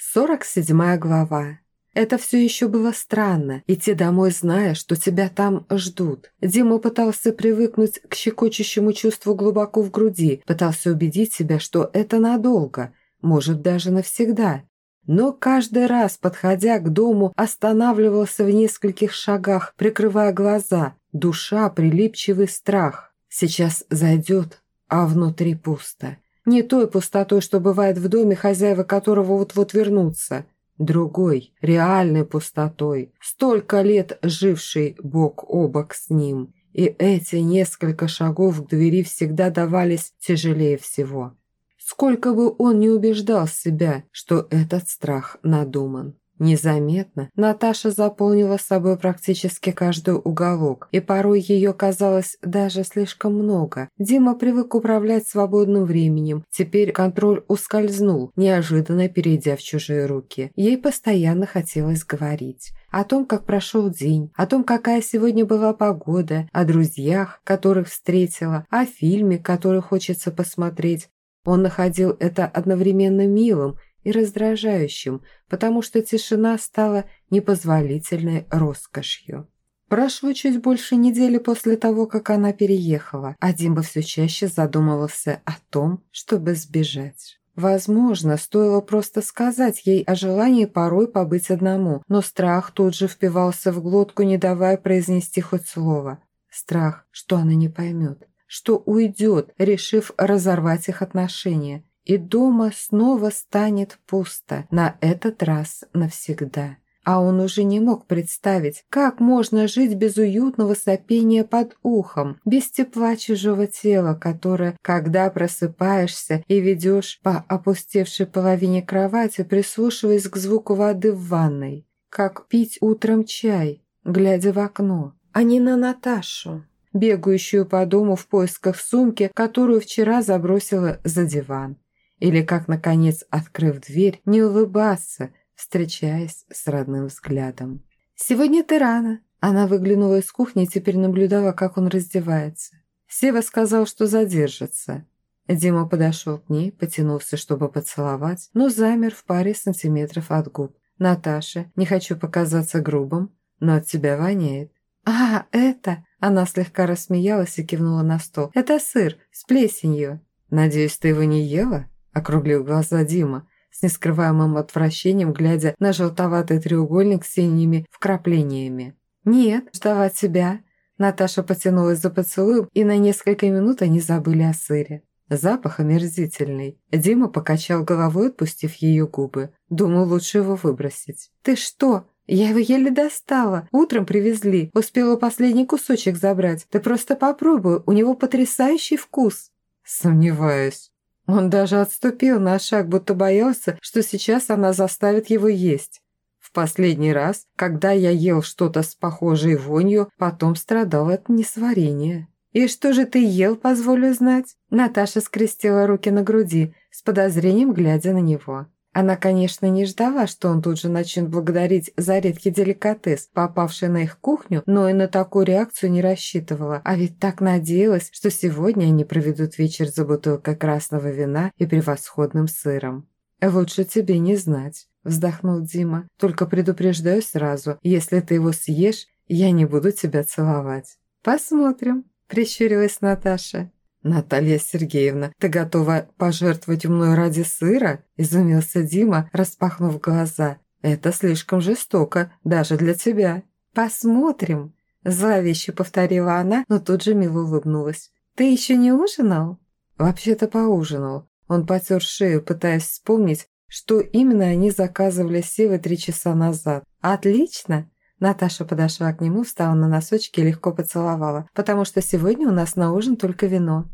47 глава. Это все еще было странно, идти домой, зная, что тебя там ждут. Дима пытался привыкнуть к щекочущему чувству глубоко в груди, пытался убедить себя, что это надолго, может даже навсегда. Но каждый раз, подходя к дому, останавливался в нескольких шагах, прикрывая глаза. Душа, прилипчивый страх. Сейчас зайдет, а внутри пусто. Не той пустотой, что бывает в доме, хозяева которого вот-вот вернутся. Другой, реальной пустотой, столько лет жившей бок о бок с ним. И эти несколько шагов к двери всегда давались тяжелее всего. Сколько бы он ни убеждал себя, что этот страх надуман. Незаметно Наташа заполнила собой практически каждый уголок, и порой ее казалось даже слишком много. Дима привык управлять свободным временем, теперь контроль ускользнул, неожиданно перейдя в чужие руки. Ей постоянно хотелось говорить. О том, как прошел день, о том, какая сегодня была погода, о друзьях, которых встретила, о фильме, который хочется посмотреть. Он находил это одновременно милым и раздражающим, потому что тишина стала непозволительной роскошью. Прошло чуть больше недели после того, как она переехала, а Димба все чаще задумывался о том, чтобы сбежать. Возможно, стоило просто сказать ей о желании порой побыть одному, но страх тут же впивался в глотку, не давая произнести хоть слово. Страх, что она не поймет, что уйдет, решив разорвать их отношения, и дома снова станет пусто, на этот раз навсегда. А он уже не мог представить, как можно жить без уютного сопения под ухом, без тепла чужого тела, которое, когда просыпаешься и ведешь по опустевшей половине кровати, прислушиваясь к звуку воды в ванной, как пить утром чай, глядя в окно, а не на Наташу, бегающую по дому в поисках сумки, которую вчера забросила за диван. Или как, наконец, открыв дверь, не улыбаться, встречаясь с родным взглядом. «Сегодня ты рано». Она выглянула из кухни и теперь наблюдала, как он раздевается. Сева сказал, что задержится. Дима подошел к ней, потянулся, чтобы поцеловать, но замер в паре сантиметров от губ. «Наташа, не хочу показаться грубым, но от тебя воняет». «А, это...» Она слегка рассмеялась и кивнула на стол. «Это сыр с плесенью». «Надеюсь, ты его не ела?» Округлил глаза Дима, с нескрываемым отвращением глядя на желтоватый треугольник с синими вкраплениями. «Нет, ждала тебя». Наташа потянулась за поцелуем, и на несколько минут они забыли о сыре. Запах омерзительный. Дима покачал головой, отпустив ее губы. Думал, лучше его выбросить. «Ты что? Я его еле достала. Утром привезли. Успела последний кусочек забрать. Ты просто попробуй, у него потрясающий вкус». «Сомневаюсь». Он даже отступил на шаг, будто боялся, что сейчас она заставит его есть. В последний раз, когда я ел что-то с похожей вонью, потом страдал от несварения. «И что же ты ел, позволю знать?» Наташа скрестила руки на груди, с подозрением глядя на него. Она, конечно, не ждала, что он тут же начнет благодарить за редкий деликатес, попавший на их кухню, но и на такую реакцию не рассчитывала. А ведь так надеялась, что сегодня они проведут вечер за бутылкой красного вина и превосходным сыром. «Лучше тебе не знать», – вздохнул Дима. «Только предупреждаю сразу, если ты его съешь, я не буду тебя целовать». «Посмотрим», – прищурилась Наташа. «Наталья Сергеевна, ты готова пожертвовать мной ради сыра?» – изумился Дима, распахнув глаза. «Это слишком жестоко, даже для тебя». «Посмотрим», – зловеще повторила она, но тут же мило улыбнулась. «Ты еще не ужинал?» «Вообще-то поужинал». Он потер шею, пытаясь вспомнить, что именно они заказывали Севы три часа назад. «Отлично!» Наташа подошла к нему, встала на носочки и легко поцеловала, потому что сегодня у нас на ужин только вино.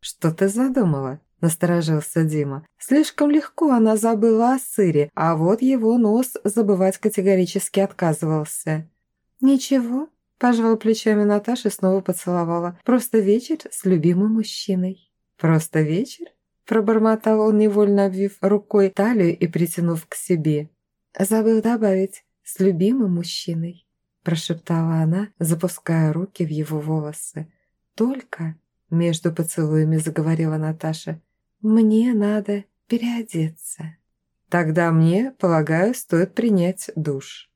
«Что ты задумала?» – насторожился Дима. Слишком легко она забыла о сыре, а вот его нос забывать категорически отказывался. «Ничего», – пожала плечами Наташа и снова поцеловала. «Просто вечер с любимым мужчиной». «Просто вечер?» – пробормотал он, невольно обвив рукой талию и притянув к себе. Забыл добавить с любимым мужчиной», – прошептала она, запуская руки в его волосы. «Только...» – между поцелуями заговорила Наташа. «Мне надо переодеться». Тогда мне, полагаю, стоит принять душ».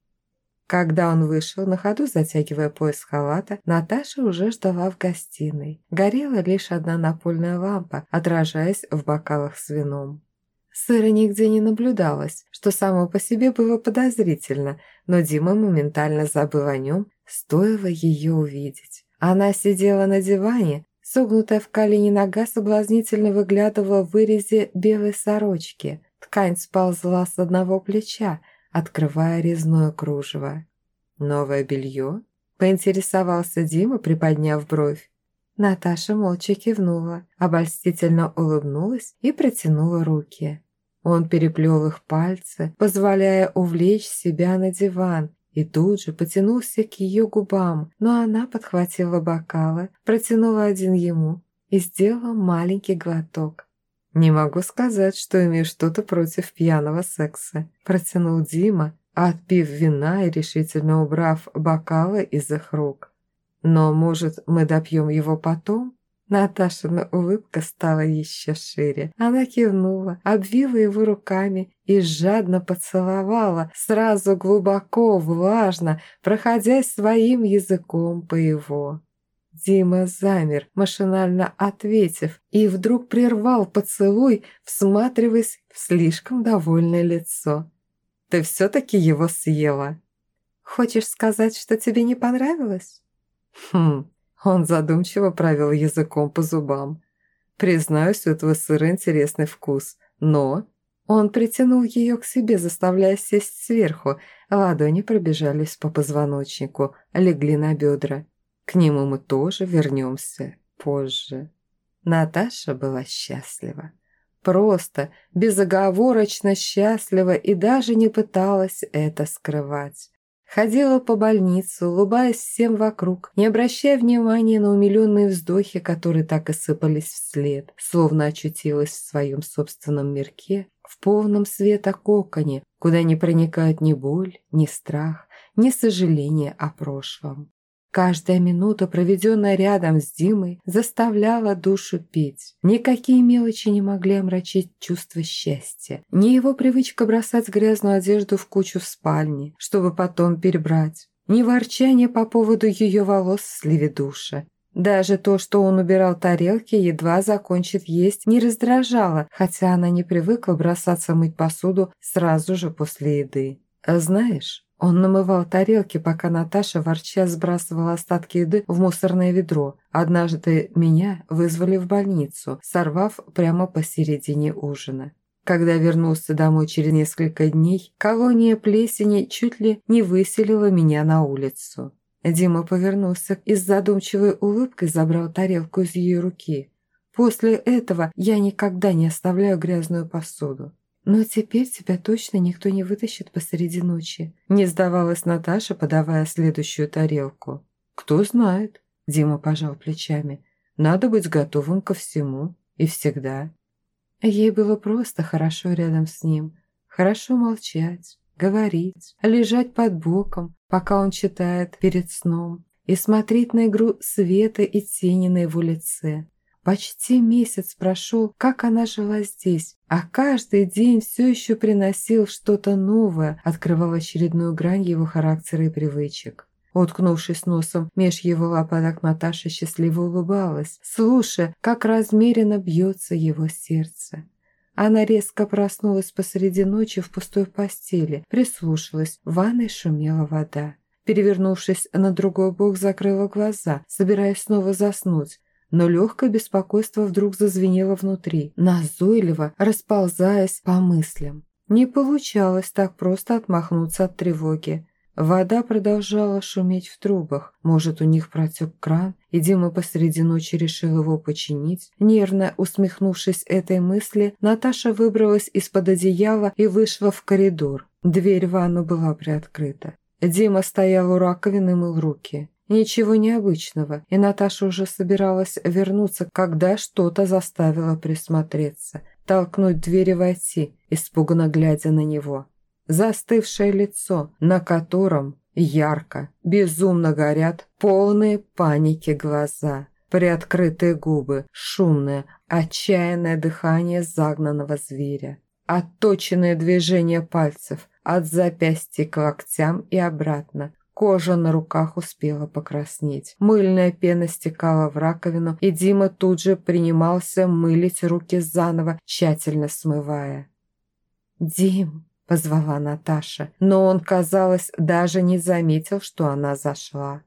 Когда он вышел, на ходу затягивая пояс халата, Наташа уже ждала в гостиной. Горела лишь одна напольная лампа, отражаясь в бокалах с вином. Сыра нигде не наблюдалось, что само по себе было подозрительно, но Дима моментально забыл о нем, стоило ее увидеть. Она сидела на диване, согнутая в колени нога соблазнительно выглядывала в вырезе белой сорочки. Ткань сползла с одного плеча, открывая резное кружево. «Новое белье?» – поинтересовался Дима, приподняв бровь. Наташа молча кивнула, обольстительно улыбнулась и протянула руки. Он переплел их пальцы, позволяя увлечь себя на диван, и тут же потянулся к ее губам, но она подхватила бокалы, протянула один ему и сделала маленький глоток. «Не могу сказать, что имею что-то против пьяного секса», – протянул Дима, отпив вина и решительно убрав бокалы из их рук. «Но, может, мы допьем его потом?» Наташина улыбка стала еще шире. Она кивнула, обвила его руками и жадно поцеловала, сразу глубоко, влажно, проходясь своим языком по его. Дима замер, машинально ответив, и вдруг прервал поцелуй, всматриваясь в слишком довольное лицо. «Ты все-таки его съела?» «Хочешь сказать, что тебе не понравилось?» «Хм...» Он задумчиво провел языком по зубам. «Признаюсь, у этого сыра интересный вкус, но...» Он притянул ее к себе, заставляя сесть сверху. Ладони пробежались по позвоночнику, легли на бедра. К нему мы тоже вернемся позже. Наташа была счастлива. Просто, безоговорочно счастлива и даже не пыталась это скрывать. Ходила по больнице, улыбаясь всем вокруг, не обращая внимания на умиленные вздохи, которые так и сыпались вслед, словно очутилась в своем собственном мирке, в полном света коконе, куда не проникают ни боль, ни страх, ни сожаление о прошлом. Каждая минута, проведенная рядом с Димой, заставляла душу петь. Никакие мелочи не могли омрачить чувство счастья. Ни его привычка бросать грязную одежду в кучу в спальне, чтобы потом перебрать. Ни ворчание по поводу ее волос в сливе душа. Даже то, что он убирал тарелки, едва закончит есть, не раздражало, хотя она не привыкла бросаться мыть посуду сразу же после еды. А знаешь, он намывал тарелки, пока Наташа ворча сбрасывала остатки еды в мусорное ведро. Однажды меня вызвали в больницу, сорвав прямо посередине ужина. Когда вернулся домой через несколько дней, колония плесени чуть ли не выселила меня на улицу. Дима повернулся и с задумчивой улыбкой забрал тарелку из ее руки. После этого я никогда не оставляю грязную посуду. «Но теперь тебя точно никто не вытащит посреди ночи», не сдавалась Наташа, подавая следующую тарелку. «Кто знает», – Дима пожал плечами. «Надо быть готовым ко всему и всегда». Ей было просто хорошо рядом с ним, хорошо молчать, говорить, лежать под боком, пока он читает перед сном, и смотреть на игру света и тени на его лице. Почти месяц прошел, как она жила здесь, а каждый день все еще приносил что-то новое, открывал очередную грань его характера и привычек. Уткнувшись носом меж его лопаток, Наташа счастливо улыбалась, слушая, как размеренно бьется его сердце. Она резко проснулась посреди ночи в пустой постели, прислушалась, в ванной шумела вода. Перевернувшись на другой бок, закрыла глаза, собираясь снова заснуть, но легкое беспокойство вдруг зазвенело внутри, назойливо расползаясь по мыслям. Не получалось так просто отмахнуться от тревоги. Вода продолжала шуметь в трубах. Может, у них протек кран, и Дима посреди ночи решил его починить? Нервно усмехнувшись этой мысли, Наташа выбралась из-под одеяла и вышла в коридор. Дверь в ванну была приоткрыта. Дима стоял у раковины и мыл руки. Ничего необычного, и Наташа уже собиралась вернуться, когда что-то заставило присмотреться, толкнуть дверь и войти, испуганно глядя на него. Застывшее лицо, на котором ярко, безумно горят полные паники глаза, приоткрытые губы, шумное, отчаянное дыхание загнанного зверя. отточенные движения пальцев от запястья к локтям и обратно. Кожа на руках успела покраснеть. Мыльная пена стекала в раковину, и Дима тут же принимался мылить руки заново, тщательно смывая. «Дим!» – позвала Наташа, но он, казалось, даже не заметил, что она зашла.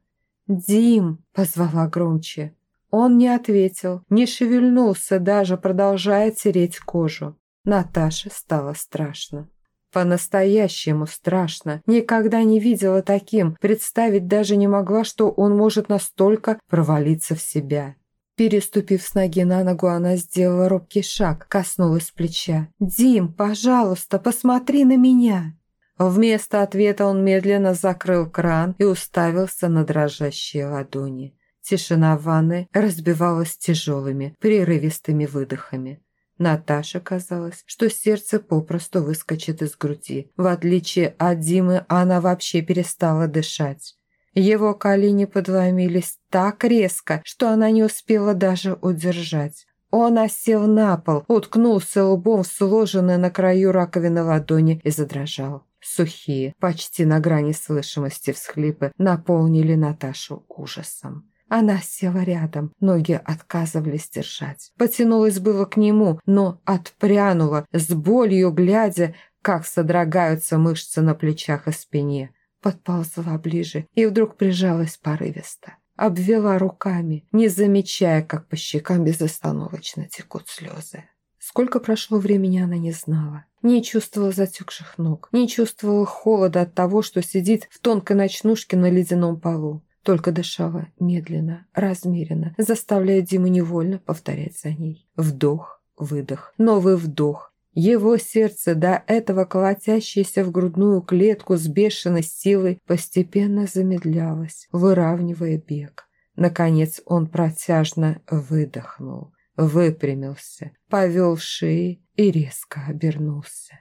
«Дим!» – позвала громче. Он не ответил, не шевельнулся, даже продолжая тереть кожу. Наташе стало страшно. По-настоящему страшно. Никогда не видела таким, представить даже не могла, что он может настолько провалиться в себя. Переступив с ноги на ногу, она сделала робкий шаг, коснулась плеча. «Дим, пожалуйста, посмотри на меня!» Вместо ответа он медленно закрыл кран и уставился на дрожащие ладони. Тишина в ванной разбивалась тяжелыми, прерывистыми выдохами. Наташе казалось, что сердце попросту выскочит из груди. В отличие от Димы, она вообще перестала дышать. Его колени подломились так резко, что она не успела даже удержать. Он осел на пол, уткнулся лбом в сложенные на краю раковины ладони и задрожал. Сухие, почти на грани слышимости всхлипы наполнили Наташу ужасом. Она села рядом, ноги отказывались держать. Потянулась было к нему, но отпрянула, с болью глядя, как содрогаются мышцы на плечах и спине. Подползла ближе и вдруг прижалась порывисто. Обвела руками, не замечая, как по щекам безостановочно текут слезы. Сколько прошло времени, она не знала. Не чувствовала затекших ног, не чувствовала холода от того, что сидит в тонкой ночнушке на ледяном полу только дышала медленно, размеренно, заставляя Диму невольно повторять за ней. Вдох, выдох, новый вдох. Его сердце, до этого колотящееся в грудную клетку с бешеной силой, постепенно замедлялось, выравнивая бег. Наконец он протяжно выдохнул, выпрямился, повел шеи и резко обернулся.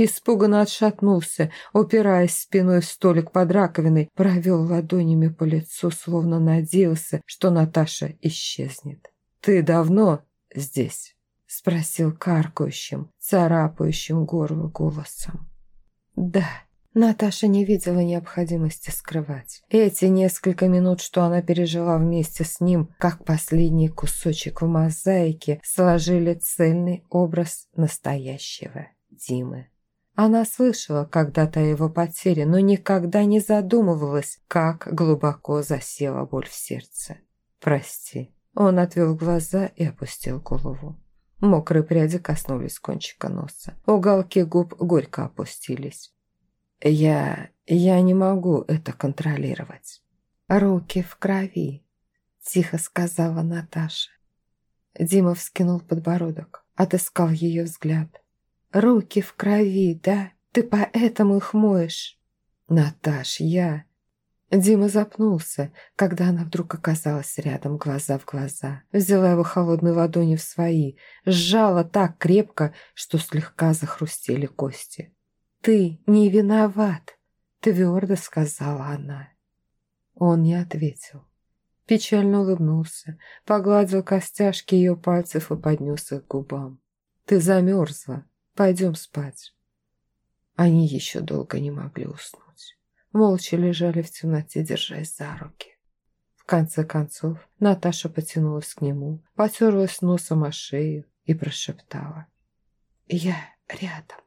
Испуганно отшатнулся, упираясь спиной в столик под раковиной, провел ладонями по лицу, словно надеялся, что Наташа исчезнет. «Ты давно здесь?» – спросил каркающим, царапающим горло голосом. «Да». Наташа не видела необходимости скрывать. Эти несколько минут, что она пережила вместе с ним, как последний кусочек в мозаике, сложили цельный образ настоящего Димы. Она слышала когда-то его потере, но никогда не задумывалась, как глубоко засела боль в сердце. «Прости». Он отвел глаза и опустил голову. Мокрые пряди коснулись кончика носа. Уголки губ горько опустились. «Я... я не могу это контролировать». «Руки в крови», – тихо сказала Наташа. Дима вскинул подбородок, отыскал ее взгляд – Руки в крови, да? Ты поэтому их моешь. Наташ, я... Дима запнулся, когда она вдруг оказалась рядом, глаза в глаза. Взяла его холодные ладони в свои, сжала так крепко, что слегка захрустели кости. «Ты не виноват», — твердо сказала она. Он не ответил. Печально улыбнулся, погладил костяшки ее пальцев и поднес их к губам. «Ты замерзла», Пойдем спать». Они еще долго не могли уснуть. Молча лежали в темноте, держась за руки. В конце концов Наташа потянулась к нему, потерлась носом о шею и прошептала. «Я рядом».